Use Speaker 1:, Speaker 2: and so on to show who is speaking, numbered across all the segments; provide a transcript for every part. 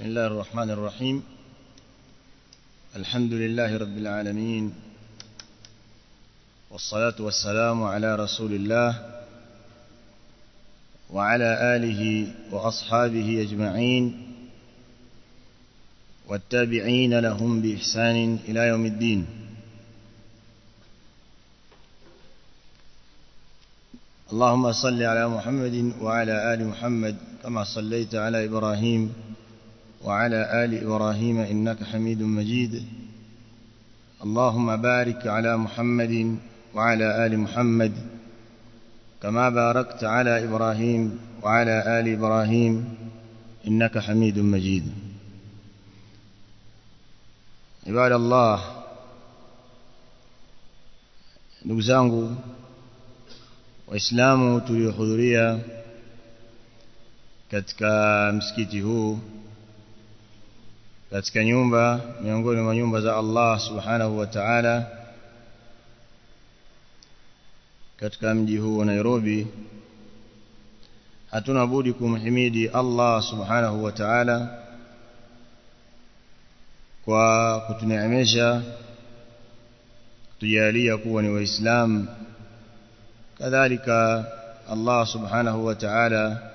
Speaker 1: بسم الله الرحمن الرحيم. الحمد لله رب العالمين. والصلاة والسلام على رسول الله وعلى آله وأصحابه أجمعين. والتابعين لهم بإحسان إلى يوم الدين. اللهم صل على محمد وعلى آل محمد كما صليت على إبراهيم وعلى آل إبراهيم إنك حميد مجيد. اللهم بارك على محمد وعلى آل محمد كما باركت على إبراهيم وعلى آل إبراهيم إنك حميد مجيد. عباد الله ndugu zangu waislamu tuliohudhuria katika msikiti katika nyumba miongoni mwa nyumba za Allah subhanahu wa ta'ala katika mji huu wa Nairobi hatuna budi kumhimidi Allah subhanahu wa ta'ala kwa kutuneemesha kutujalia kuwa ni waislamu kadhalika Allah subhanahu wa ta'ala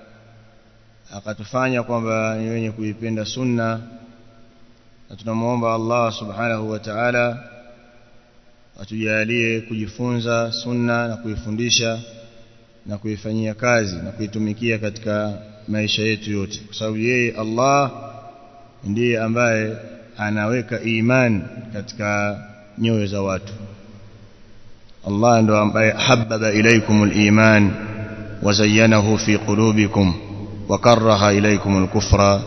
Speaker 1: akatufanya kwamba ni wenye kuipenda sunna na tunamuomba Allah subhanahu wa ta'ala atujalie kujifunza sunna na kuifundisha na kuifanyia kazi na kuitumikia katika maisha yetu yote kwa sababu yeye Allah ndiye ambaye anaweka imani katika nyoyo za watu Allah ndo ambaye habbaba ilaykumul iman wa zayyanahu fi qulubikum wa karaha ilaykumul kufra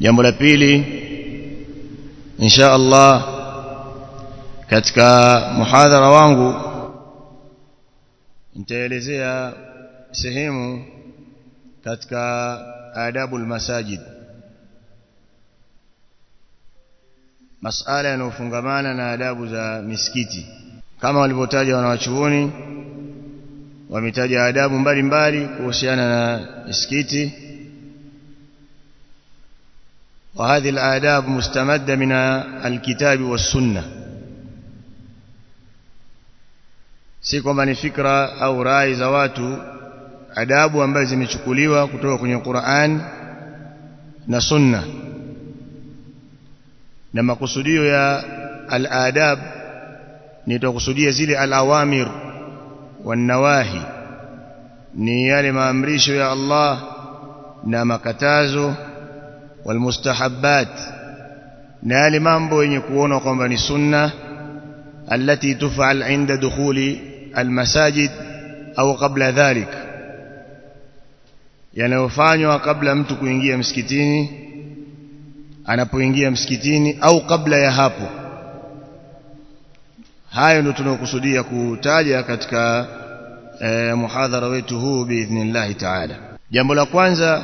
Speaker 1: jambo la pili insha Allah katika muhadhara wangu nitaelezea sehemu katika adabu almasajid masala yanayofungamana na adabu za misikiti. Kama walivyotaja wanawachuoni wametaja adabu mbalimbali kuhusiana na misikiti وهذه الآداب مستمدة من الكتاب والسنة si kwamba ni fikra au rai za watu adabu ambazo zimechukuliwa kutoka kwenye Qur'an na Sunna na makusudio ya al-adab ni tukusudia zile al-awamir wan-nawahi ni yale maamrisho ya Allah na makatazo والمستحبات na yale mambo yenye kuona kwamba ni sunna التي تفعل عند دخول المساجد au qabla dhalik yanayofanywa kabla mtu kuingia msikitini anapoingia msikitini au kabla ya hapo hayo ndio tunaokusudia kutaja katika eh, muhadhara wetu huu biidhnillah taala jambo la kwanza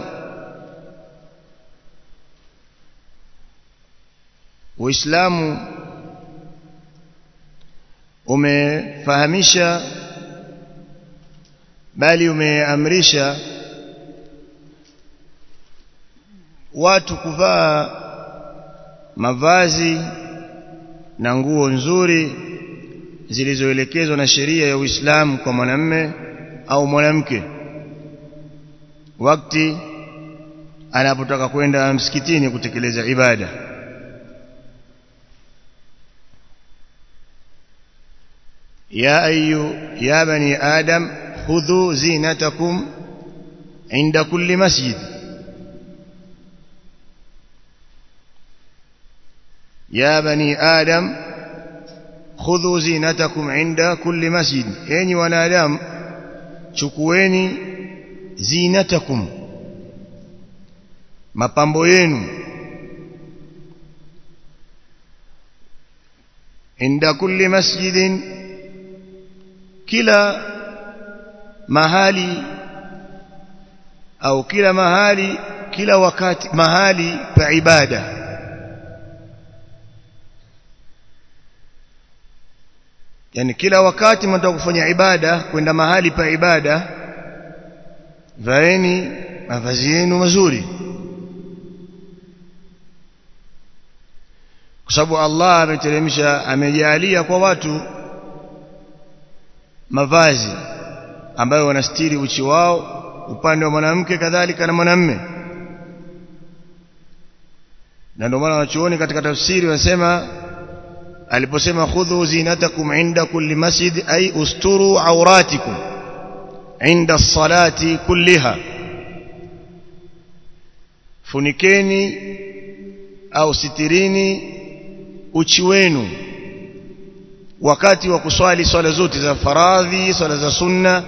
Speaker 1: Uislamu umefahamisha bali umeamrisha watu kuvaa mavazi na nguo nzuri zilizoelekezwa na sheria ya Uislamu kwa mwanamme au mwanamke. Wakati anapotaka kwenda msikitini kutekeleza ibada يا أيها يا بني آدم خذوا زينتكم عند كل مسجد. يا بني آدم خذوا زينتكم عند كل مسجد. أين ونادم chukueni zinatakum mapambo yenu inda kulli masjidin kila mahali au kila mahali kila wakati mahali pa ibada. Yani kila wakati mnataka kufanya ibada kwenda mahali pa ibada vaeni mavazi yenu mazuri. Kwa sababu Allah ameteremsha amejalia kwa watu mavazi ambayo wanastiri uchi wao upande wa mwanamke kadhalika na mwanamme. Na ndio maana wanachuoni katika tafsiri wanasema aliposema khudhu zinatakum inda kulli masjid ay usturu awratikum inda salati kulliha. Funikeni au sitirini uchi wenu wakati wa kuswali swala zote za faradhi swala za sunna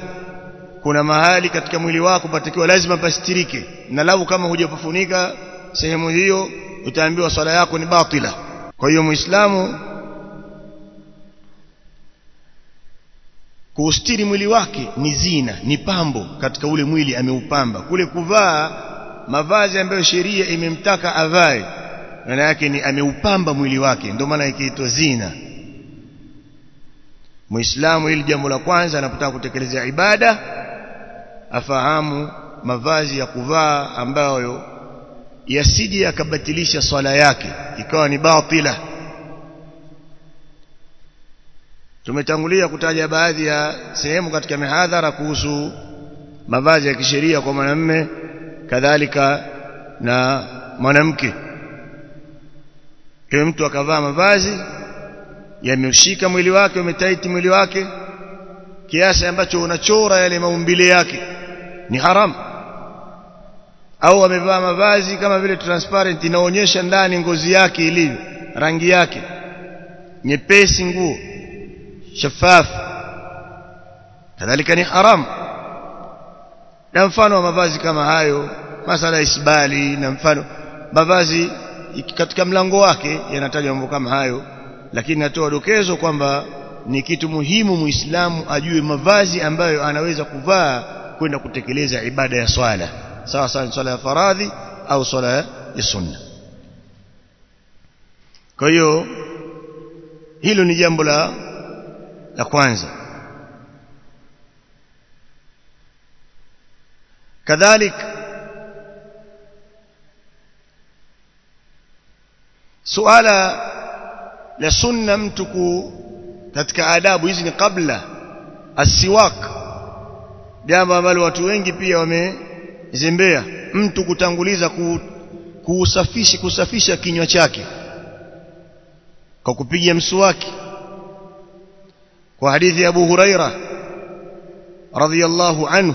Speaker 1: kuna mahali katika mwili wako patakiwa lazima pastirike. Na lau kama hujapafunika sehemu hiyo utaambiwa swala yako ni batila. Kwa hiyo muislamu kuustiri mwili wake ni zina ni pambo katika ule mwili ameupamba. Kule kuvaa mavazi ambayo sheria imemtaka avae maana yake ni ameupamba mwili wake. Ndio maana ikiitwa zina muislamu ili jambo la kwanza anapotaka kutekeleza ibada afahamu mavazi ya kuvaa ambayo yasije yakabatilisha swala yake ikawa ni batila. Tumetangulia kutaja baadhi ya sehemu katika mihadhara kuhusu mavazi ya kisheria kwa mwanamume kadhalika na mwanamke. Kwa mtu akavaa mavazi yameushika mwili wake umetaiti mwili wake kiasi ambacho unachora yale maumbile yake. Ni haramu au amevaa mavazi kama vile transparent inaonyesha ndani ngozi yake ilivyo rangi yake. Nyepesi nguo shafafu. Kadhalika ni haram. Na mfano wa mavazi kama hayo masala isbali na mfano mavazi katika mlango wake yanatajwa mambo kama hayo lakini natoa dokezo kwamba ni kitu muhimu muislamu ajue mavazi ambayo anaweza kuvaa kwenda kutekeleza ibada ya swala. Sawa sawa swala ya faradhi au swala ya sunna. Kwa hiyo hilo ni jambo la la kwanza. Kadhalik suala la sunna mtu ku katika adabu hizi ni kabla asiwak jambo ambalo watu wengi pia wamezembea mtu kutanguliza ku, kuusafisha kusafisha kinywa chake kwa kupiga mswaki kwa hadithi ya Abu Huraira radhiyallahu anhu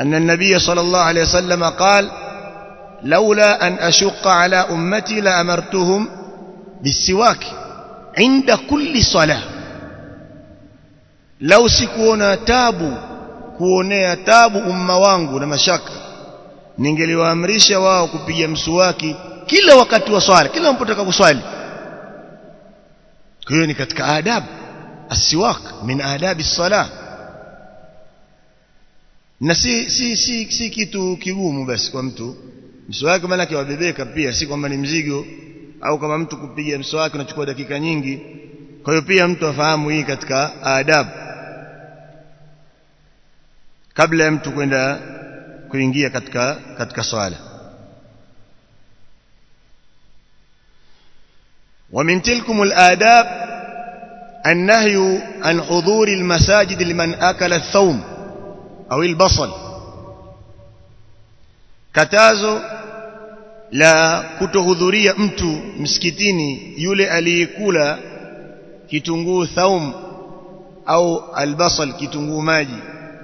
Speaker 1: أن النبي صلى الله عليه وسلم قال لولا أن أشق على أمتي لأمرتهم بالسواك inda kulli sala lau sikuona tabu kuonea tabu umma wangu na mashaka ningeliwaamrisha wao kupiga msuwaki kila wakati wa swala kila mnapotaka kuswali. Hiyo ni katika adabu asiwak min adabi sala na si, si, si, si kitu kigumu basi kwa mtu. Msuwaki maana wabebeka pia si kwamba ni mzigo au kama mtu kupiga mswaki unachukua dakika nyingi kwa hiyo pia mtu afahamu hii katika adabu kabla ya mtu kwenda kuingia katika katika swala ومن تلكم الآداب النهي عن حضور المساجد لمن أكل الثوم أو البصل katazo la kutohudhuria mtu msikitini yule aliyekula kitunguu thaum au albasal kitunguu maji.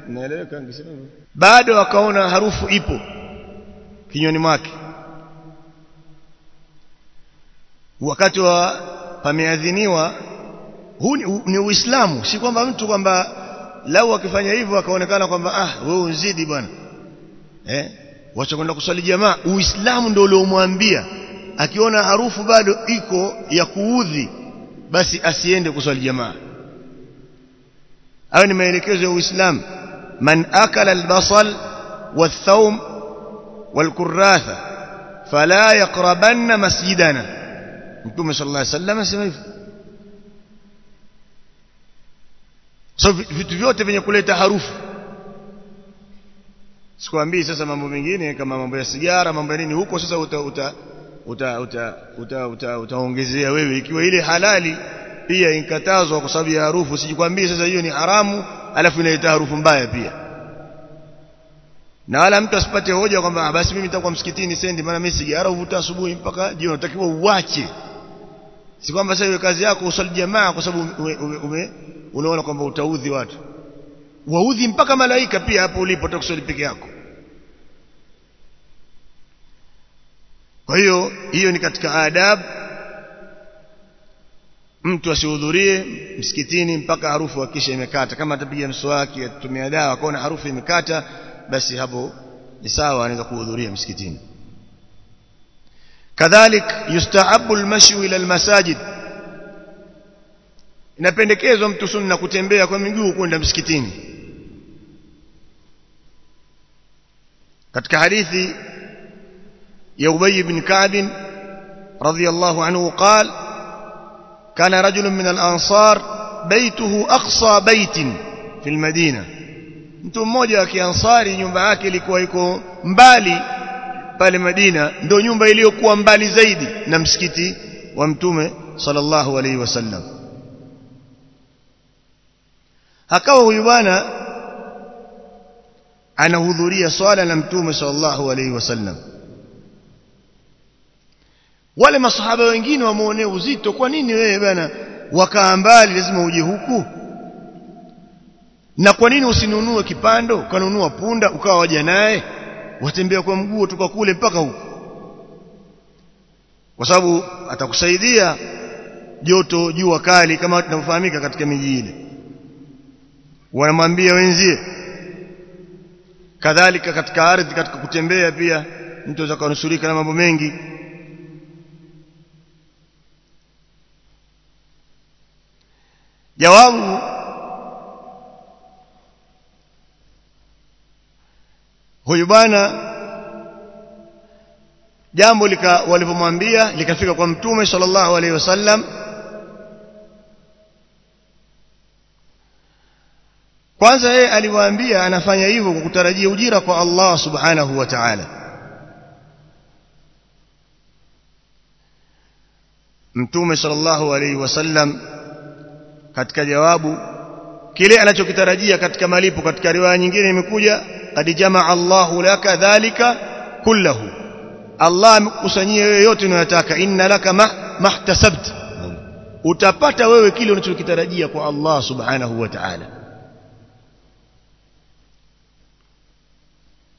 Speaker 1: Naeleweka ningesema bado akaona harufu ipo kinywani mwake. Wakati wa pameadhiniwa huu ni uislamu. Si kwamba mtu kwamba lau akifanya hivyo akaonekana kwamba ah wewe unzidi bwana. Eh wacha kwenda kuswali jamaa uislamu ndio uliomwambia akiona harufu bado iko ya kuudhi basi asiende kuswali jamaa hayo ni maelekezo ya uislamu man akala albasal والثوم والكراثة فلا يقربن مسجدنا مكتوب صلى الله عليه وسلم asema hivyo so vitu vyote vyenye kuleta harufu sikwambii sasa mambo mengine kama mambo ya sigara mambo ya nini huko sasa uta uta uta uta uta, uta, utaongezea wewe. Ikiwa ile halali pia inkatazwa kwa sababu ya harufu sijikwambii sasa hiyo ni haramu alafu inaleta harufu mbaya pia. Na wala mtu asipate hoja kwamba basi mimi nitakuwa msikitini sendi maana mimi sigara uvuta asubuhi mpaka jioni unatakiwa uache si kwamba sasa hiyo kazi yako usali jamaa kwa sababu unaona kwamba utaudhi watu waudhi mpaka malaika pia hapo ulipo utakusali peke yako. Kwa hiyo hiyo ni katika adab. Mtu asihudhurie msikitini mpaka harufu hakisha imekata. Kama atapiga mswaki atumia dawa akaona harufu imekata basi hapo ni sawa anaweza kuhudhuria msikitini. Kadhalik yustahabu almashu ila almasajid. Inapendekezwa mtu sunna kutembea kwa miguu kwenda msikitini katika hadithi ya Ubay ibn Ka'b radiyallahu anhu قال كان رجل من الأنصار بيته أقصى بيت في المدينة mtu mmoja wa kiansari nyumba yake ilikuwa iko mbali pale Madina ndio nyumba iliyokuwa mbali zaidi na msikiti wa mtume sallallahu alaihi wasallam akawa huyu bwana anahudhuria swala la mtume sallallahu alaihi wasallam wale masahaba wengine wamuonea uzito kwa nini wewe bwana wakaa mbali lazima uje huku? Na kwa nini usinunue kipando ukanunua punda ukawa waja naye? Watembea kwa mguu toka kule mpaka huku. Kwa sababu atakusaidia joto jua kali kama tunavyofahamika katika miji ile. Wanamwambia wenzie kadhalika katika ardhi katika kutembea pia mtu anaweza kunusurika na mambo mengi. Jawabu huyu bwana jambo lika walipomwambia likafika kwa mtume sallallahu alaihi wasallam kwanza yeye aliwaambia anafanya hivyo kwa kutarajia ujira kwa Allah subhanahu wa ta'ala mtume sallallahu alaihi wasallam katika jawabu kile anachokitarajia katika malipo katika riwaya nyingine imekuja qad jamaa Allahu laka dhalika kullahu Allah amekusanyia wewe yote unayotaka inna laka mahtasabt utapata wewe kile unachokitarajia kwa Allah subhanahu wa ta'ala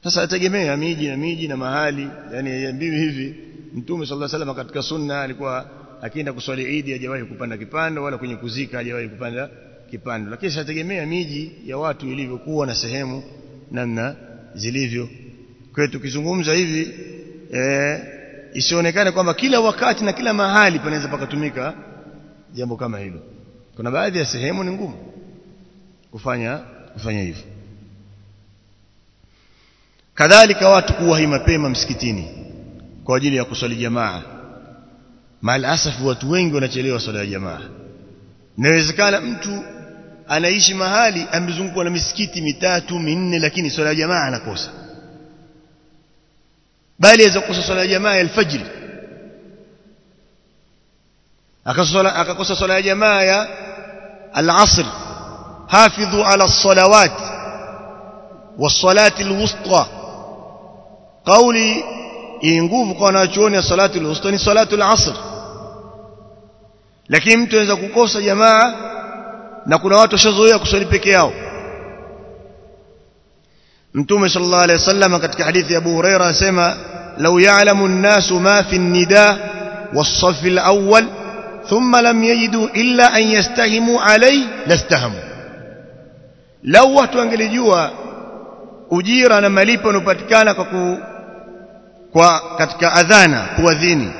Speaker 1: sasa ategemea miji na miji na mahali. Yani haiambiwi hivi mtume sallallahu alaihi wasallam katika sunna alikuwa akienda kuswali Idi hajawahi kupanda kipando wala kwenye kuzika hajawahi kupanda kipando. Lakini sategemea miji ya watu ilivyokuwa na sehemu namna zilivyo. Kizungumza tukizungumza hivi eh isionekane kwamba kila wakati na kila mahali panaweza pakatumika jambo kama hilo. Kuna baadhi ya sehemu ni ngumu kufanya kufanya hivyo kadhalika watu kuwahi mapema msikitini kwa ajili ya kuswali jamaa maalasaf watu wengi wanachelewa swala ya jamaa inawezekana mtu anaishi mahali amezungukwa na misikiti mitatu minne lakini swala ya jamaa anakosa bali aweza kukosa swala ya jamaa ya alfajiri akakosa swala ya jamaa ya alasr hafidhu ala الصلوات والصلاه الوسطى قولي nguvu kwa wanachuoni ya salatu al-wusta ni salatu al-asr lakini mtu anaweza kukosa jamaa na kuna watu washazoea kuswali peke yao mtume sallallahu alayhi wasallam katika hadithi ya Abu Huraira asema law ya'lamu an-nasu ma fi an-nida was-saff al-awwal thumma lam yajidu illa an yastahimu alayhi lastahamu law watu wangelijua ujira na malipo yanopatikana kwa ku kwa katika adhana kuadhini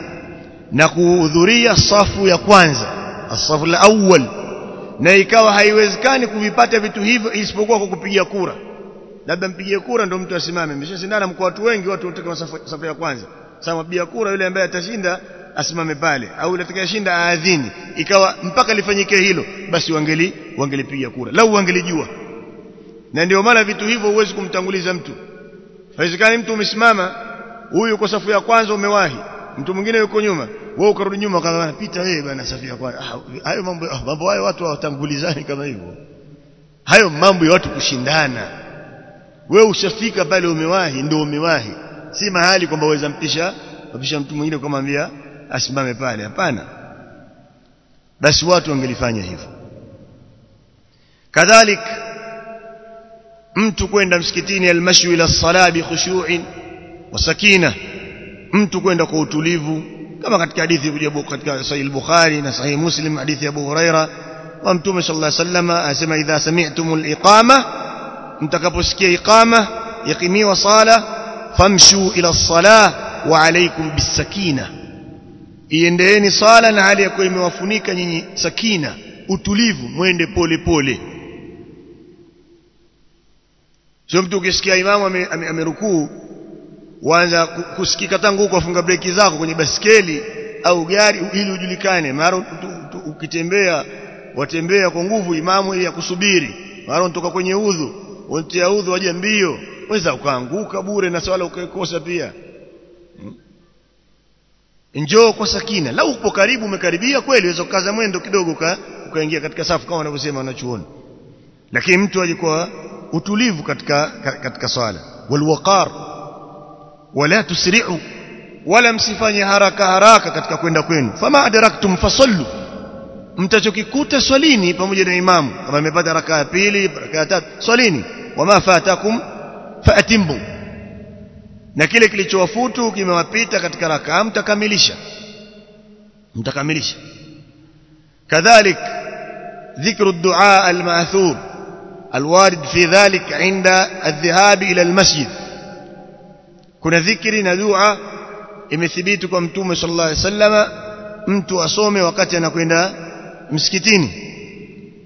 Speaker 1: na kuhudhuria safu ya kwanza asafu la awwal na ikawa haiwezekani kuvipata vitu hivyo isipokuwa kwa kupiga kura. Labda mpigie kura ndio mtu asimame. Mshashindana mko watu wengi watu wote safu ya kwanza. Sasa mpigia kura yule ambaye atashinda asimame pale. Au yule atakayeshinda aadhini. Ikawa mpaka lifanyike hilo basi wangeli wangelipiga kura. Lau wangelijua na ndio maana vitu hivyo huwezi kumtanguliza mtu. Haiwezekani mtu umesimama huyu uko safu ya kwanza umewahi mtu mwingine yuko nyuma wewe ukarudi nyuma kama pita wewe bwana safu ya kwanza ah, hayo mambo mambo hayo watu hawatangulizani kama hivyo. Hayo mambo ya watu kushindana. Wewe ushafika pale umewahi ndio umewahi. Si mahali kwamba uweza mpisha mpisha mtu mwingine kumwambia asimame pale. Hapana. Basi watu wangelifanya hivyo. Kadhalik mtu kwenda msikitini almashu ila sala bi khushu'in wa sakina mtu kwenda kwa utulivu kama katika hadithi kuja katika sahih bukhari na sahih muslim hadithi ya Abu Huraira wa mtume sallallahu alaihi wasallam asema idha sami'tumul iqama mtakaposikia iqama yakimiwa sala famshu ila salah wa alaykum bisakina iendeeni sala na hali ya kuwa imewafunika nyinyi sakina utulivu mwende pole pole sio mtu ukisikia imamu amerukuu ame, waanza kusikika tangu huko afunga breki zako kwenye basikeli au gari ili ujulikane. Mara ukitembea watembea kwa nguvu imamu ili akusubiri. Mara unatoka kwenye udhu untia udhu waje mbio weza ukaanguka bure na swala ukaikosa pia. Hmm? njoo kwa sakina lau upo karibu umekaribia kweli weza kukaza mwendo kidogo ka, ukaingia katika safu kama wanavyosema wanachuoni. Lakini mtu aje kwa utulivu katika katika swala walwaqar wala tusri'u wala msifanye haraka haraka katika kwenda kwenu fama adraktum fasallu mtachokikuta swalini pamoja na imamu kama amepata raka ya pili raka ya tatu swalini wama fatakum faatimbu na kile kilichowafutu kimewapita katika rakaa mtakamilisha mtakamilisha kadhalik ذكر الدعاء الماثور الوارد في ذلك عند الذهاب إلى المسجد. كنا ذكر ندعى امثبيتكم توم صلى الله عليه وسلم امتوا أصوم وقتنا كنا مسكتين.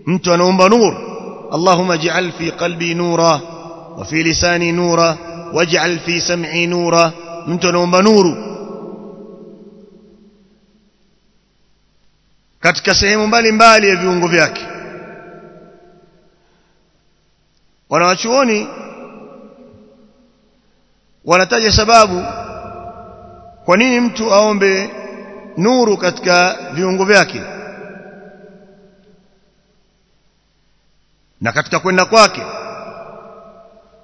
Speaker 1: امتوا نومب نور. اللهم اجعل في قلبي نورا وفي لساني نورا واجعل في سمعي نورا. امتوا نومب نور. katika sehemu mbali mbali ya viungo wanawachuoni wanataja sababu kwa nini mtu aombe nuru katika viungo vyake na katika kwenda kwake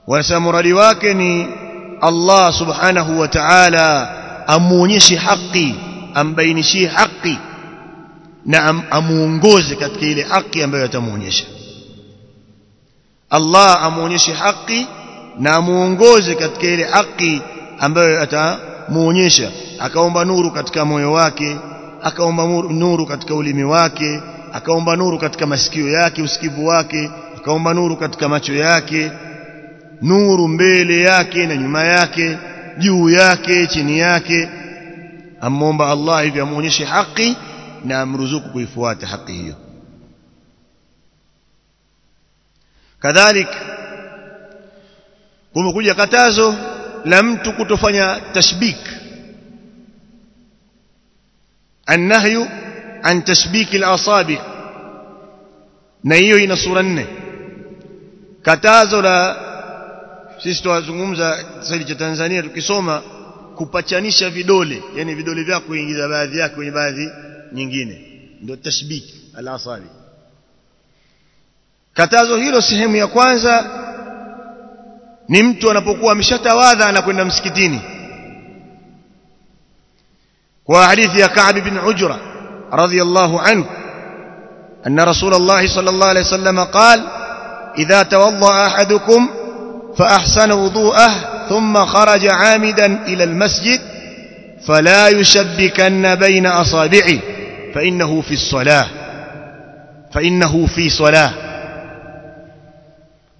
Speaker 1: wanasema muradi wake ni Allah subhanahu wa ta'ala amuonyeshe haki ambainishie haki na am, amuongoze katika ile haki ambayo atamuonyesha Allah amuonyeshe haki na amuongoze katika ile haki ambayo atamuonyesha. Akaomba nuru katika moyo wake akaomba nuru katika ulimi wake akaomba nuru katika masikio yake usikivu wake akaomba nuru katika macho yake nuru mbele yake na nyuma yake juu yake chini yake. Amomba Allah hivi amuonyeshe haki na amruzuku kuifuata haki hiyo kadhalik kumekuja katazo la mtu kutofanya tashbik. Annahyu an tashbik al-asabi na hiyo ina sura nne. Katazo la sisi tuwazungumza sasa cha Tanzania tukisoma kupachanisha vidole yani vidole vyako kuingiza baadhi yako kwenye baadhi nyingine. Ndio tashbik al-asabi katazo hilo sehemu ya kwanza ni mtu anapokuwa ameshatawadha anakwenda msikitini. Kwa hadithi ya Ka'b bin Ujra radhiyallahu anhu أن رسول الله صلى الله عليه وسلم قال إذا توضأ أحدكم فأحسن وضوءه ثم خرج عامدا إلى المسجد فلا يشبكن بين أصابعه فإنه في الصلاة فإنه في صلاة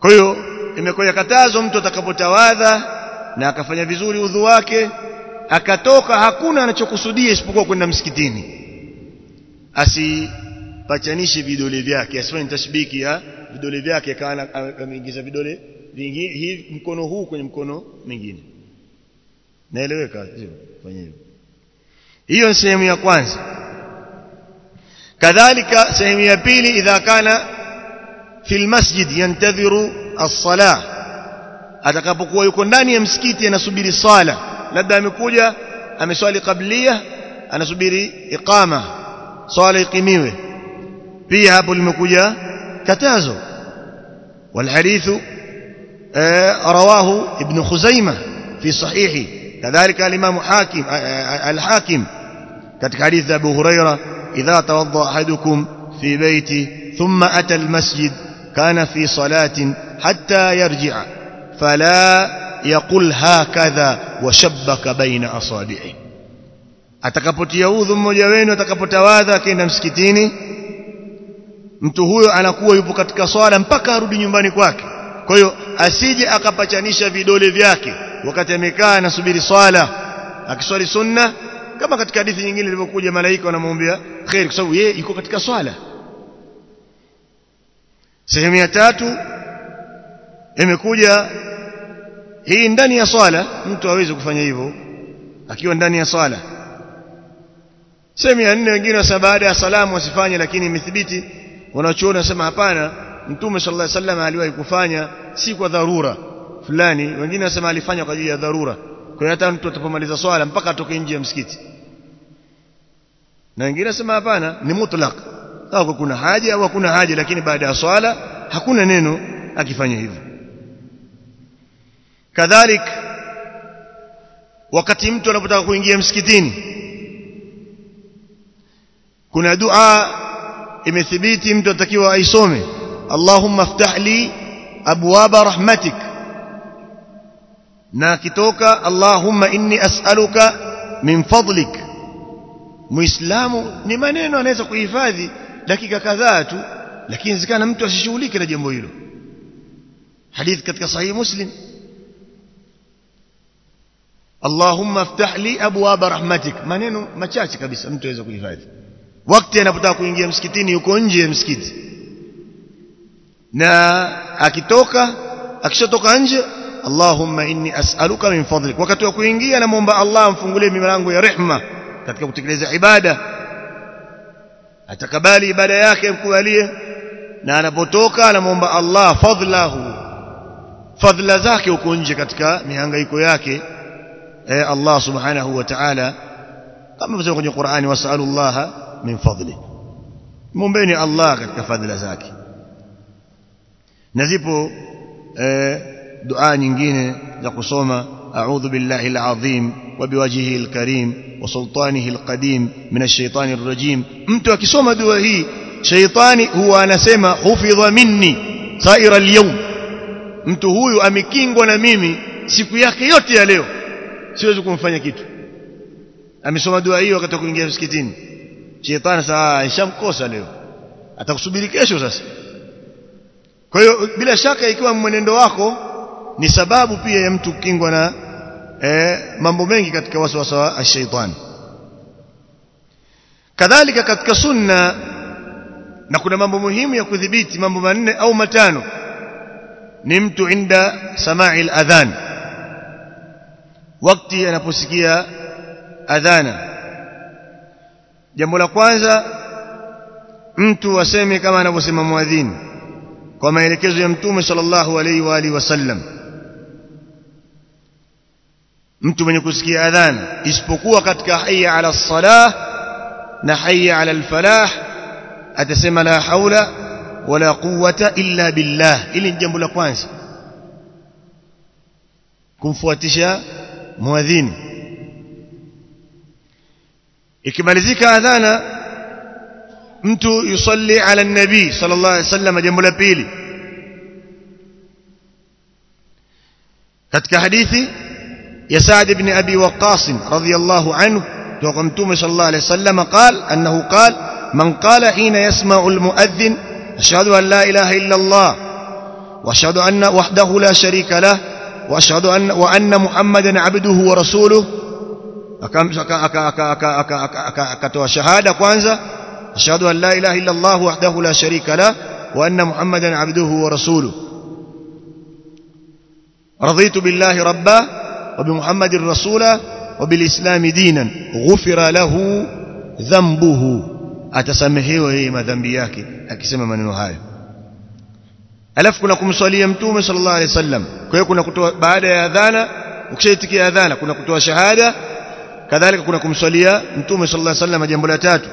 Speaker 1: kwa hiyo imekuwa katazo mtu atakapotawadha na akafanya vizuri udhu wake akatoka hakuna anachokusudia isipokuwa kwenda msikitini. Asipachanishe vidole vyake asifanye tashbiki ya vidole vyake akawa ameingiza vidole vingine hivi mkono huu kwenye mkono mwingine. Naeleweka? Hiyo hivyo. Hiyo ni sehemu ya kwanza. Kadhalika sehemu ya pili idha kana في المسجد ينتظر الصلاة. هذا كبقوة يكون ناني يمسكيتي سبري صالة لدى مكوجة أمسوالي قبلية أنا سبري إقامة. صالة قميوه فيها بالمكوجة كتازو. والحديث آه، رواه ابن خزيمة في صحيح كذلك الإمام حاكم آه، آه، الحاكم. كتك حديث أبو هريرة إذا توضى أحدكم في بيتي ثم أتى المسجد كان في صلاة حتى يرجع فلا يقول هكذا وشبك بين أصابعه atakapotia udhu mmoja wenu atakapotawadha akienda msikitini mtu huyo anakuwa yupo katika swala mpaka arudi nyumbani kwake kwa hiyo asije akapachanisha vidole vyake wakati amekaa anasubiri swala akiswali sunna kama katika hadithi nyingine ilivyokuja malaika wanamwombea khair kwa sababu yeye yuko katika swala sehemu ya tatu imekuja hii ndani ya swala mtu hawezi kufanya hivyo akiwa ndani ya swala. Sehemu ya nne wengine wasa baada ya salamu wasifanye lakini imethibiti. Wanachuoni wasema hapana mtume sallallahu alaihi wasallam aliwahi kufanya si kwa dharura fulani. Wengine wasema alifanya kwa ajili ya dharura. Kwa hiyo hata mtu atapomaliza swala mpaka atoke nje ya msikiti. Na wengine wasema hapana ni mutlaq au kuna haja au hakuna haja lakini baada ya swala hakuna neno akifanya hivyo. Kadhalik wakati mtu anapotaka kuingia msikitini kuna dua imethibiti mtu atakiwa aisome Allahumma ftah li abwaba rahmatik. Na akitoka Allahumma inni as'aluka min fadlik. Muislamu ni maneno anaweza kuhifadhi dakika kadhaa tu lakini zikana mtu asishughulike na jambo hilo hadith katika sahihi muslim Allahumma ftah li abwaba rahmatik maneno machache kabisa mtu aweza kuhifadhi wakati anapotaka kuingia msikitini yuko nje ya msikiti na akitoka akishatoka nje Allahumma inni as'aluka min fadlik wakati wa kuingia anamuomba Allah amfungulie milango ya rehma katika kutekeleza ibada atakabali ibada yake mkubalie na anapotoka anamuomba Allah fadlahu fadhila zake huko nje katika mihangaiko yake eh, Allah subhanahu wa ta'ala kama vile kwenye Qur'ani wasallallahu min fadli muombeni Allah katika fadhila zake na zipo eh, dua nyingine za kusoma a'udhu billahi al-azim wa الكريم وسلطانه القديم من الشيطان الرجيم. mtu akisoma dua hii shaitani huwa anasema hufidha minni saira al-yawm mtu huyu amekingwa na mimi siku yake yote ya leo siwezi kumfanya kitu amesoma dua hiyo wakati kuingia msikitini shetani saa ishamkosa leo atakusubiri kesho sasa kwa hiyo bila shaka ikiwa mwenendo wako ni sababu pia ya mtu kukingwa na eh, mambo mengi katika waswasa wa shaitani kadhalika katika sunna na kuna mambo muhimu ya kudhibiti mambo manne au matano ni mtu inda samai al-adhan wakati anaposikia adhana jambo la kwanza mtu aseme kama anavyosema muadhini kwa maelekezo ya mtume sallallahu alaihi wa alihi wasallam mtu mwenye kusikia adhana isipokuwa katika hayya ala salah na hayya ala alfalah atasema la haula wala quwwata illa billah ili ni jambo la kwanza kumfuatisha muadhini ikimalizika adhana mtu yusalli ala nabii sallallahu alaihi wasallam jambo la pili katika hadithi يا سعد بن أبي وقاص رضي الله عنه توقمتم صلى الله عليه وسلم قال أنه قال من قال حين يسمع المؤذن أشهد أن لا إله إلا الله وأشهد أن وحده لا شريك له وأشهد أن وأن محمدا عبده ورسوله. أكتوى شهادة كوانزا أشهد أن لا إله إلا الله وحده لا شريك له وأن محمدا عبده ورسوله. رضيت بالله ربا وبمحمد الرسول وبالإسلام دينا غفر له ذنبه. أتسمحه وهي ما ذنبياك أكسم من نهاية. ألف كنا كم صلي يمتوم صلى الله عليه وسلم. كي كنا كتوى بعد أذانا وكشيتك أذانا كنا كتوى شهادة. كذلك كنا كم صلي يمتوم صلى الله عليه وسلم جنبلا تاتو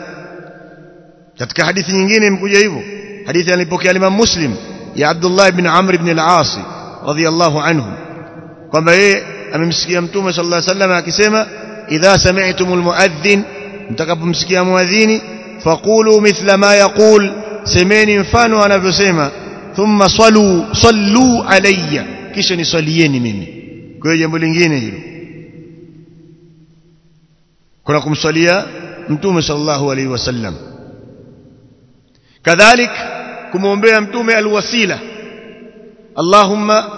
Speaker 1: تتك حديث نجين يمكو جايبو حديث يعني بوكي الإمام مسلم. يا عبد الله بن عمرو بن العاصي رضي الله عنه. كما إيه؟ Amemsikia mtume sallallahu alaihi wasallam akisema idha sami'tumul muadhdhin mtakapomsikia muadhini faqulu mithla ma yaqul semeni mfano anavyosema thumma sallu sallu alayya kisha niswalieni mimi kwa hiyo jambo lingine hilo kuna kumswalia mtume sallallahu alaihi wasallam kadhalik kumwombea mtume alwasila allahumma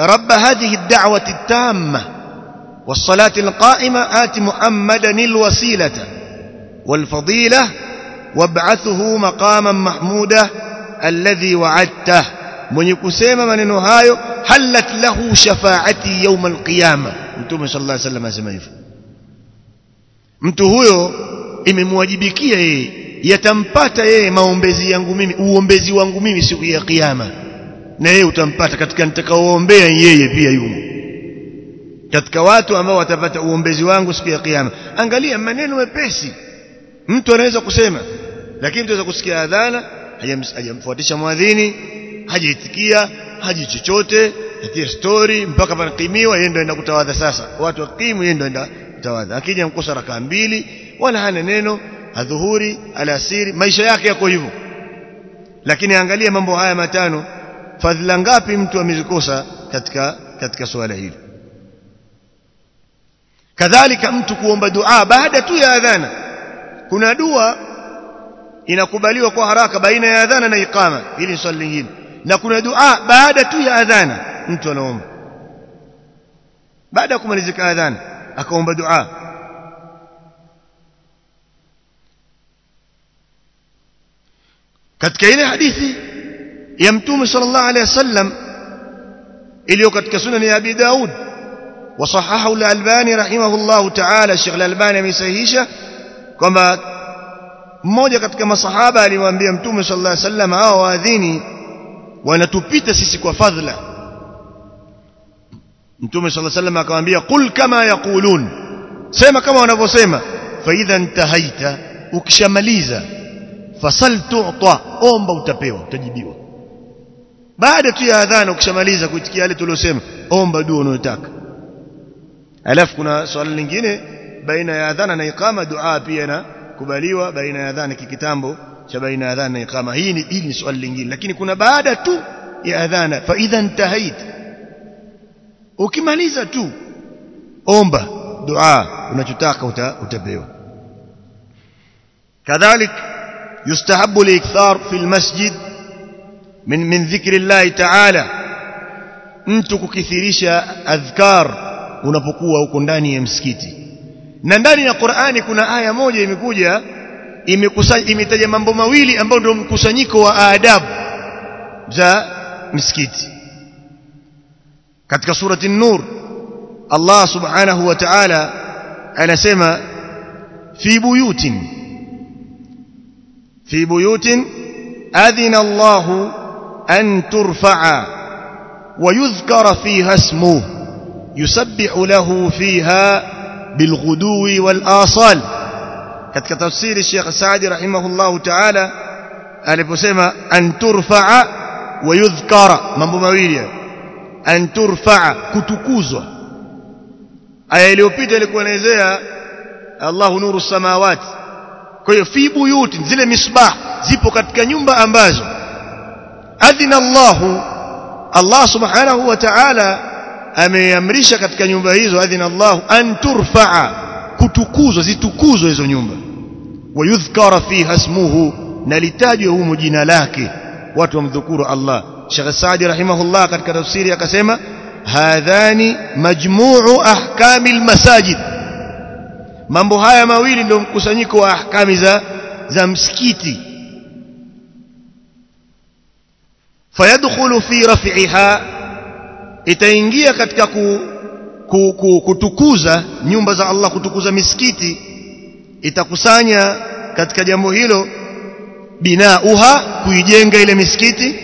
Speaker 1: رب هذه الدعوة التامة والصلاة القائمة آت محمدا الوسيلة والفضيلة وابعثه مقاما محمودا الذي وعدته. من يكسيم من نهايو حلت له شفاعتي يوم القيامة. متوم صلى الله عليه وسلم asema hivyo mtu huyo imemwajibikia yeye yatampata yeye maombezi yangu mimi uombezi wangu mimi siku ya kiyama na yeye utampata katika nitakaoombea yeye pia yumo. Katika watu ambao watapata uombezi wangu siku ya kiyama. Angalia maneno mepesi. Mtu anaweza kusema lakini mtu anaweza kusikia adhana hajamfuatisha mwadhini hajaitikia haji chochote hatia story mpaka panakimiwa yeye ndio aenda kutawadha sasa. Watu wakimu yeye ndio aenda kutawadha. Akija mkosa rakaa mbili wala hana neno adhuhuri alasiri maisha yake yako hivyo. Lakini angalia mambo haya matano fadhila ngapi mtu amezikosa katika katika swala hili kadhalika mtu kuomba dua baada tu ya adhana kuna dua inakubaliwa kwa haraka baina ya adhana na iqama hili ni swali lingine na kuna dua baada tu ya adhana mtu anaomba baada ya kumalizika adhana akaomba dua katika ile hadithi ya mtume sallallahu alaihi wasallam iliyo katika sunan ya Abi Daud الألباني رحمه الله تعالى الشيخ الألباني amesahihisha kwamba mmoja katika masahaba alimwambia mtume sallallahu alaihi wasallam hao waadhini wanatupita sisi kwa fadhila mtume sallallahu alaihi wasallam akamwambia qul kama yaqulun sema kama wanavyosema fa idha intahaita ukishamaliza fasal tu'ta omba utapewa utajibiwa baada tu ya adhana ukishamaliza kuitikia yale tuliyosema omba dua unayotaka alafu kuna swala lingine baina ya adhana na iqama dua pia inakubaliwa baina ya adhana kikitambo cha baina ya adhana na iqama hii ni hili swali lingine lakini kuna baada tu ya adhana fa idha intahait ukimaliza tu omba dua unachotaka uta, utapewa kadhalik yustahabu al-ikthar fi al-masjid min min dhikri Allah ta'ala mtu kukithirisha adhkar unapokuwa huko ndani ya msikiti na ndani ya Qur'ani kuna aya moja imekuja imetaja mambo mawili ambayo ndio mkusanyiko wa adabu za msikiti katika surati an-nur Allah subhanahu wa ta'ala anasema fi buyutin fi buyutin adhina Allah أن ترفع ويذكر فيها اسمه يسبح له فيها بالغدو والآصال. كتك تفسير الشيخ السعدي رحمه الله تعالى ألف سيما أن ترفع ويذكر. من بمويريا أن ترفع كتكوزة. أي لو لأبيت لك ونزيها الله نور السماوات. كي في بيوت زل مصباح زيبو كتك نيومبا أنبازه أذن الله. الله سبحانه وتعالى أم أميامرش كتك نبهيز أذن الله. أن ترفع كتكوز زتكوز إذو نبه ويذكر فيها اسمه. نلتاجه مجنالاك واتهم ذكور الله. شخ السعدي رحمه الله كتك تفسير يقسم هذان مجموع أحكام المساجد. من بهاي مويل لهم كسانيك وأحكام ذا ذا مسكيتي fayadkhulu fi raf'iha itaingia katika ku, ku, ku, kutukuza nyumba za Allah kutukuza misikiti itakusanya katika jambo hilo binauha kuijenga ile misikiti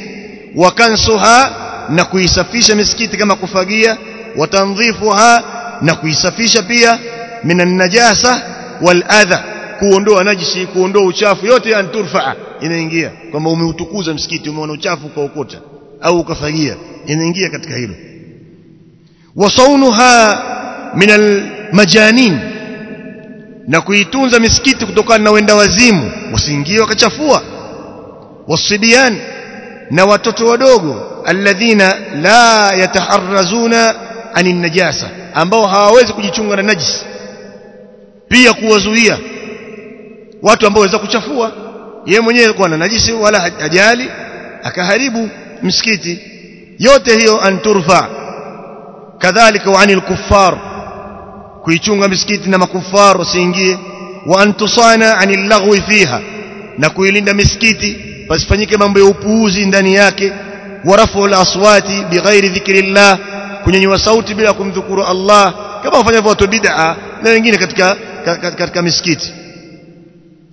Speaker 1: wakansuha na kuisafisha misikiti kama kufagia watandhifuha na kuisafisha pia minan najasa wal adha kuondoa najisi kuondoa uchafu yote anturfa inaingia. Kwamba umeutukuza msikiti umeona uchafu kwa ukuta au ukafagia. Inaingia katika hilo. Wasaunuha min almajanin na kuitunza misikiti kutokana na wenda wazimu wasiingie wakachafua. Wasibian na watoto wadogo alladhina la yataharrazuna anin najasa ambao hawawezi kujichunga na najisi. Pia kuwazuia watu ambao waweza kuchafua yeye mwenyewe alikuwa na najisi wala hajali akaharibu msikiti yote hiyo anturfa kadhalika wa anil kuichunga misikiti na makufar wasiingie wa antusana anil laghwi fiha. Na kuilinda misikiti pasifanyike mambo ya upuuzi ndani yake. Wa rafu aswati bighairi dhikrillah. Kunyanyua sauti bila kumdhukuru Allah. Kama wafanyavyo watu bid'a na wengine katika katika misikiti.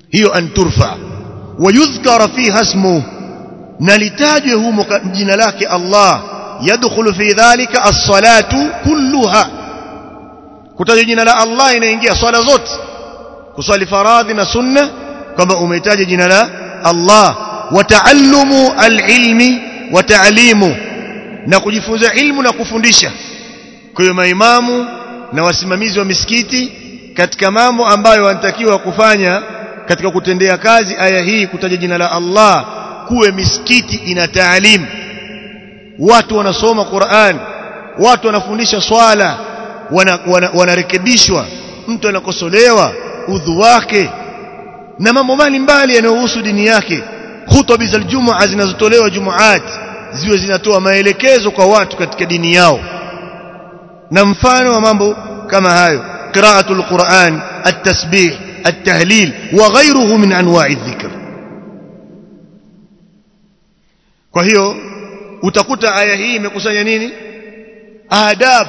Speaker 1: Hiyo anturfa ويذكر فيها اسمه. نلتاجه هو مجن لك الله. يدخل في ذلك الصلاة كلها. كتاجه جن لك الله إن ينجي صلاة زوت. كصالي فراضنا سنة. كما أميتاجه جن لا الله. وتعلم العلم وتعليمه يفوز علم نكفندشة كيما إمامه نواسمميز ومسكيتي katika mambo ambayo wanatakiwa katika kutendea kazi aya hii kutaja jina la Allah kuwe misikiti ina taalim. Watu wanasoma Qur'an watu wanafundisha swala wanarekebishwa wana, wana mtu anakosolewa udhu wake na mambo mbalimbali yanayohusu dini yake. Hutuba za Ijumaa zinazotolewa Jumaat ziwe zinatoa maelekezo kwa watu katika dini yao. Na mfano wa mambo kama hayo qira'atul Qur'an at-tasbih من انواع min anwa'i dhikr kwa hiyo utakuta aya hii imekusanya nini? Adab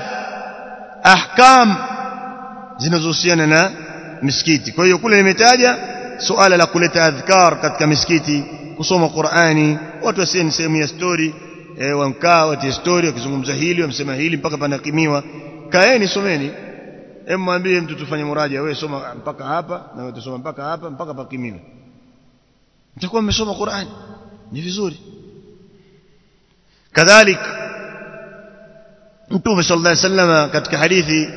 Speaker 1: ahkam zinazohusiana na misikiti. Kwa hiyo kule nimetaja suala la kuleta adhkar katika misikiti kusoma Qur'ani watu wasiwe ni sehemu ya story e, wamkaa watie story wakizungumza hili wamsema hili mpaka panakimiwa. Kaeni someni hem mwambie mtu tufanye muraja wewe soma mpaka hapa na wewe tusoma mpaka hapa mpaka pakimiwe mtakuwa mmesoma Qur'ani ni vizuri kadhalika mtume sallallahu alaihi wasallam katika hadithi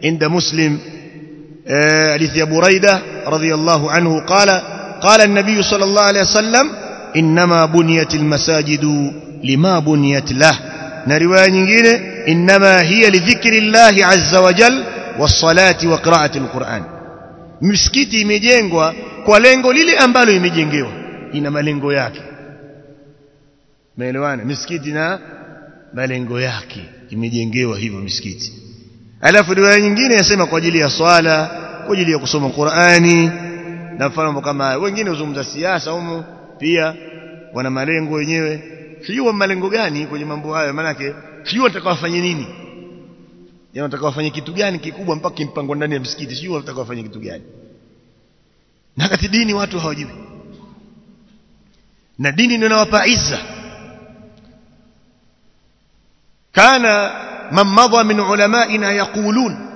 Speaker 1: inda muslim حديث أبو ريدة رضي الله عنه قال قال النبي صلى الله عليه وسلم إنما بنيت المساجد لما بنيت له نرواية نجينة إنما هي لذكر الله عز وجل wasalati wa qiraati alquran. Misikiti imejengwa kwa lengo lile ambalo imejengewa. Ina malengo yake. Maelewana misikiti na malengo yake. Imejengewa hivyo misikiti. Alafu riwaya nyingine yasema kwa ajili ya swala kwa ajili ya kusoma Qur'ani na mfano kama wengine huzungumza siasa humo pia wana malengo wenyewe. Sijui malengo gani kwenye mambo hayo maana yake sijui watakawafanye nini. Yaani yeye anataka afanye kitu gani kikubwa mpaka kimpango ndani ya msikiti? Sijui anataka afanye kitu gani. Na kati dini watu hawajui. Na dini ndio inawapa izza. Kana man madha min ulamaina yaqulun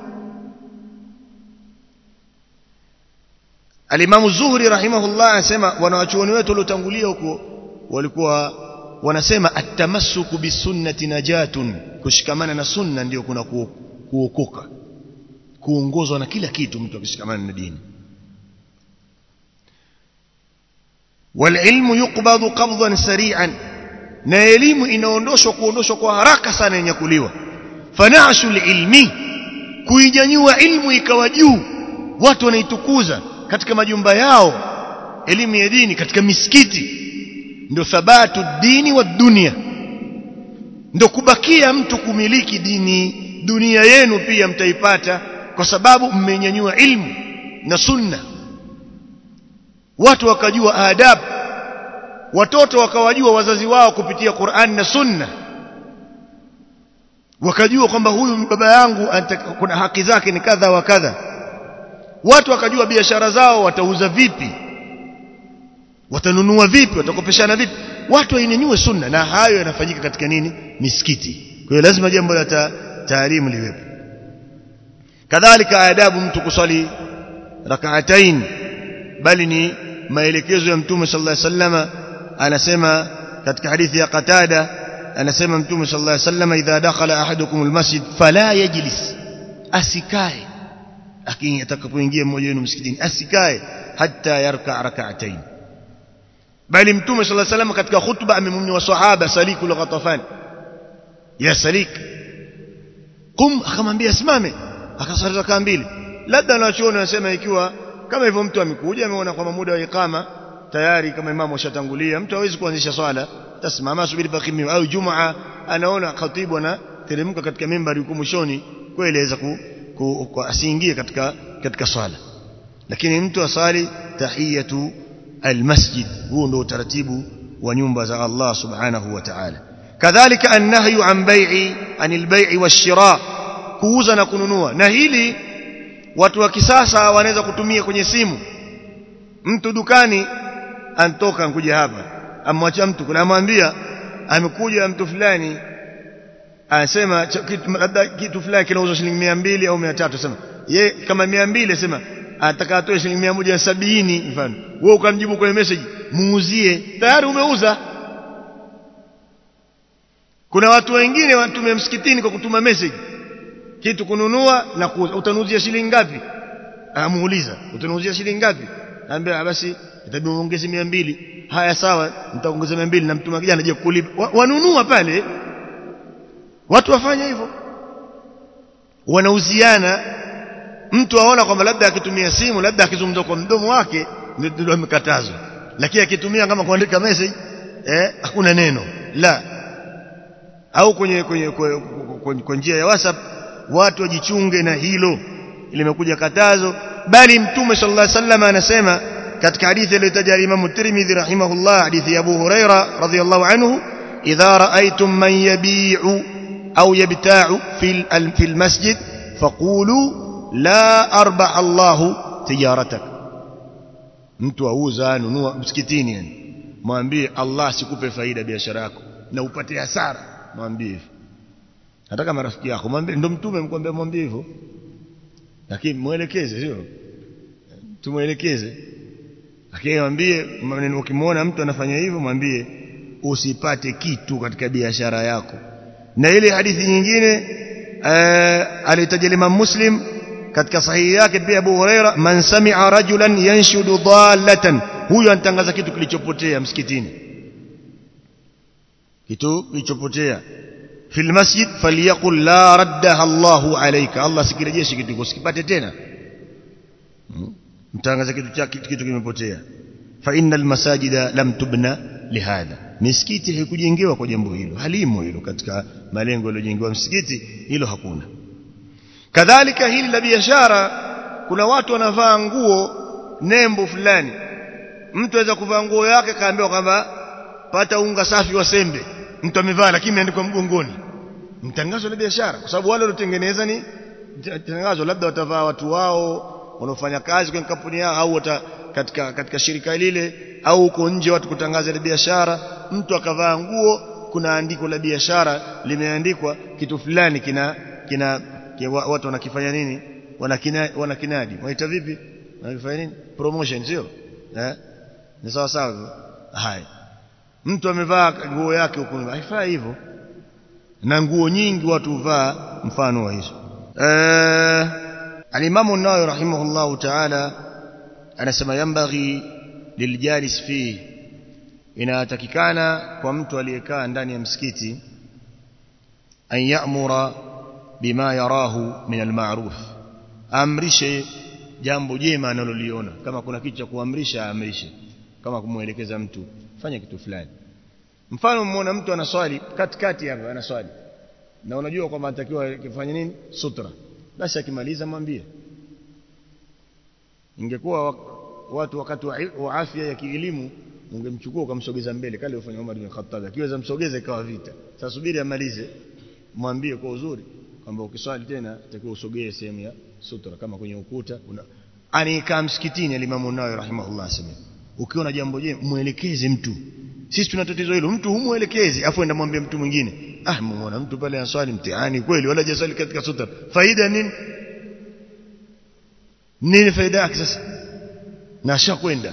Speaker 1: Alimamu Zuhri rahimahullah anasema wanawachuoni wetu waliotangulia huko walikuwa wanasema at-tamassuku bisunnati najatun kushikamana na sunna ndio kuna kuokoa kuokoka kuongozwa na kila kitu mtu akishikamana na dini. Walilmu yukbadu qabdan sari'an na elimu inaondoshwa kuondoshwa kwa haraka sana yenyakuliwa fanashu lilmi kuinyanyua ilmu ikawa juu watu wanaitukuza katika majumba yao elimu ya dini katika misikiti. Ndio thabatu dini wa dunia. Ndio kubakia mtu kumiliki dini dunia yenu pia mtaipata kwa sababu mmenyanyua ilmu na sunna. Watu wakajua adabu watoto wakawajua wazazi wao kupitia Qur'an na sunna. Wakajua kwamba huyu baba yangu kuna haki zake ni kadha wa kadha. Watu wakajua biashara zao watauza vipi watanunua vipi watakopeshana vipi. Watu wainyanyue sunna na hayo yanafanyika katika nini? Misikiti. Kwa hiyo lazima jambo la تعليم ليوب كذلك آداب متقصلي ركعتين. بل ما يلكزو يمتوم صلى الله عليه وسلم. أنا سيما كتك حديث يا قتادة. أنا سيما يمتوم صلى الله عليه وسلم إذا دخل أحدكم المسجد فلا يجلس. أسكاي. أكين يتكبو ينجي موجين ومسكدين أسكاي حتى يركع ركعتين. بل يمتوم صلى الله عليه وسلم كتك خطبة أمي ممني وصحابة سليك لغطفان. يا سليك. Kum akamwambia simame akasali rakaa mbili labda wanachuoni wanasema ikiwa kama hivyo mtu amekuja ameona kwamba muda wa iqama tayari kama imamu ashatangulia mtu hawezi kuanzisha swala tasimama asubiri pakimiwa au jumaa anaona khatibu ana teremka katika mimbari huko mwishoni kweli aweza ku, asiingie katika katika swala lakini mtu asali tahiyatu almasjid huo ndio utaratibu wa nyumba za Allah subhanahu wa ta'ala kadhalika annahyu an bai'i anil bai'i washira kuuza na kununua. Na hili watu wa kisasa wanaweza kutumia kwenye simu. Mtu dukani antoka nkuja hapa amwacha mtu kuna amwambia amekuja mtu fulani anasema labda kitu fulani kinauzwa shilingi 200 au 300 sema. Ye kama 200 sema ataka atoe shilingi 170 mfano. Wewe ukamjibu kwenye message muuzie. Tayari umeuza kuna watu wengine watumia msikitini kwa kutuma message. Kitu kununua na kuuza. Utanuuzia shilingi ngapi? Amuuliza utanuuzia shilingi ngapi? Anambia basi itabidi uongeze 200 haya sawa nitaongeza 200 na mtuma kijana je kulipa? Wanunua pale. Watu wafanya hivyo. Wanauziana. Mtu aona kwamba labda akitumia simu labda akizungumza kwa mdomo wake ndio amekatazwa. Lakini akitumia kama kuandika message eh hakuna neno. La au kwenye kwenye kwa njia ya WhatsApp watu wajichunge na hilo limekuja katazo bali mtume sallallahu alaihi wasallam anasema katika hadithi iliyotaja Imam Tirmidhi rahimahullah hadithi ya Abu Huraira radhiyallahu anhu idha ra'aytum man yabi'u au yabta'u fil fil masjid faqulu la arbah Allah tijaratak mtu auza nunua msikitini yani mwambie Allah sikupe faida biashara yako na upate hasara mwambie hivyo hata kama rafiki yako mwambie ndo mtume mkwambia mwambie hivyo. Lakini mwelekeze sio? Tumuelekeze lakini mwambie ukimwona mtu anafanya hivyo mwambie usipate kitu katika biashara yako. Na ile hadithi nyingine alitaja Imam Muslim katika sahihi yake pia Abu Huraira man sami'a rajulan yanshudu dhalatan huyo anatangaza kitu kilichopotea msikitini kitu kilichopotea fil masjid falyaqul la raddaha Allahu alayka Allah sikirejeshi kitu usikipate tena. Mtangaza kitu chake kitu kimepotea. Fa innal masajida lam tubna lihadha misikiti haikujengewa kwa jambo hilo. Halimo hilo katika malengo yaliyojengewa msikiti. Hilo hakuna. Kadhalika hili la biashara kuna watu wanavaa nguo nembo fulani. Mtu aweza kuvaa nguo yake kaambiwa kwamba pata unga safi wa sembe mtu amevaa lakini imeandikwa mgongoni. Mtangazo la biashara. Kwa sababu wale waliotengeneza ni tangazo labda watavaa watu wao wanaofanya kazi kwenye kampuni yao au wata, katika katika shirika lile au huko nje watu kutangaza ile biashara. Mtu akavaa nguo kuna andiko la biashara limeandikwa kitu fulani kina kina watu wanakifanya nini? Wanakina wanakinadi. Waita vipi? Wanakifanya nini? Promotion sio? Eh? Ni sawa sawa. Haya mtu amevaa nguo yake huko. Haifai hivyo. Na nguo nyingi watu huvaa mfano wa hizo. Eh alimamu an-Nawawi rahimahullahu ta'ala anasema yambaghi liljalis fi. Inatakikana kwa mtu aliyekaa ndani ya msikiti an ya'mura bima yarahu min almaruf. Amrishe jambo jema analoliona. Kama kuna kitu cha kuamrisha amrishe kama kumwelekeza mtu fanya kitu fulani. Mfano mmoja mtu anaswali katikati hapa anaswali na unajua kwamba anatakiwa kufanya nini? Sutra. Basi akimaliza mwambie. Ingekuwa watu wakati wa afya ya kielimu ungemchukua ukamsogeza mbele. Kale ufanya Umar bin Khattab. Akiweza msogeze ikawa vita. Sasa subiri amalize. Mwambie kwa uzuri kwamba ukiswali tena atakiwa usogee sehemu ya sutra. Kama kwenye ukuta una anikaa msikitini alimamu nayo rahimahullah ukiona jambo jema muelekeze mtu? Sisi tuna tatizo hilo. Mtu humuelekezi afu enda mwambie mtu mwingine. Ah muona mtu pale anaswali mtihani kweli wala jasali katika sutra. Faida nini? Nini faida yake sasa. Na ashakwenda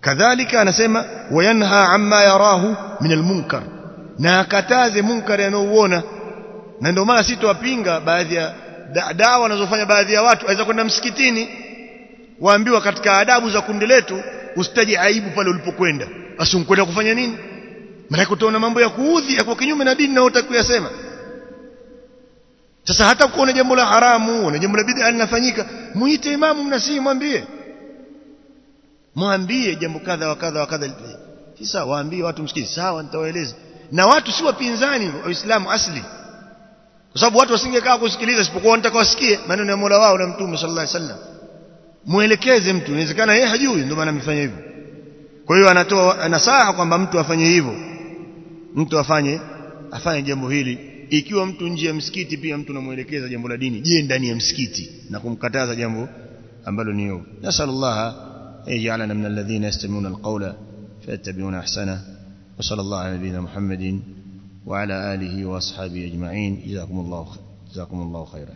Speaker 1: kadhalika anasema wayanha amma yarahu min almunkar. Na akataze munkar anouona. Na ndio maana sitowapinga baadhi ya da, dawa wanazofanya baadhi ya watu aweza kwenda msikitini. Waambiwa katika adabu za kundi letu usitaji aibu pale ulipokwenda. Basi unkwenda kufanya nini? Maana utaona mambo ya kuudhi ya kwa kinyume na dini na utakuyasema sasa hata kuona jambo la haramu na jambo la bid'a linafanyika muite imamu mnasii mwambie. Mwambie jambo kadha wa kadha wa kadha. Sasa waambie watu msikizi sawa nitawaeleza. Na watu si wapinzani waislamu asli. Kwa sababu watu wasingekaa kusikiliza isipokuwa wanataka wasikie maneno ya Mola wao na Mtume sallallahu alaihi wasallam muelekeze mtu inawezekana yeye hajui ndio maana amefanya hivyo kwa hiyo anatoa nasaha kwamba mtu afanye hivyo mtu afanye afanye jambo hili ikiwa mtu nje ya msikiti pia mtu namuelekeza jambo la dini je ndani ya msikiti na kumkataza jambo ambalo ni ovu nasallallahu يجعلنا من الذين يستمعون القول فيتبعون احسنه وصلى الله على نبينا محمد وعلى اله واصحابه اجمعين جزاكم الله جزاكم الله خيرا